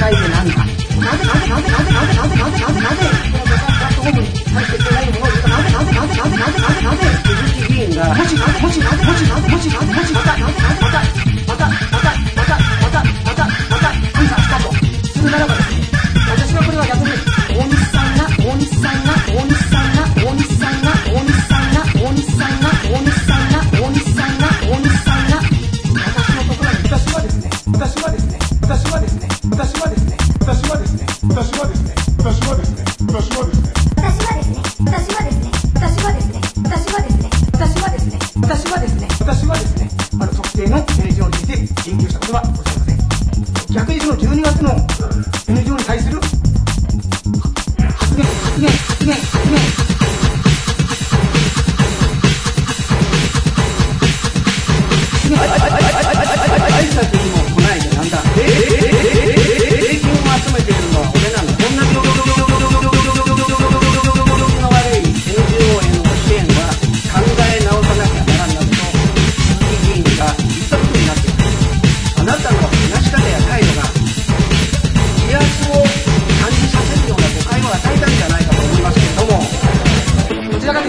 ないでなんかなぜなぜなぜなぜなぜ私はですね私はですね私はですね私はですね私はですね私はですね私はですね私はですね私はですね私はですね私はですねあの特定の NGO について言及したことはございません。逆にその12月の NGO に対する発言発言発言発言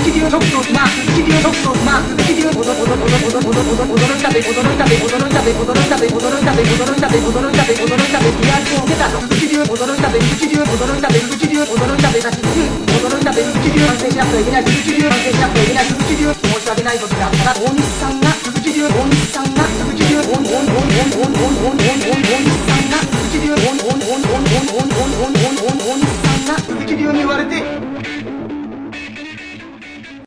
一流特等まあ鈴木流おどおどおどおどおどおど驚いたべ驚いたべ驚いたべ驚いたべ驚いたべ驚いたべ驚いたべ驚いたべリアクションを受けた鈴木流驚いたべ鈴木流驚いたべ鈴木流驚いたべなし驚いたべ鈴木流反省しなくてはいけない鈴木流反省しなくてはいけない鈴木流申し訳ないことがあったら大西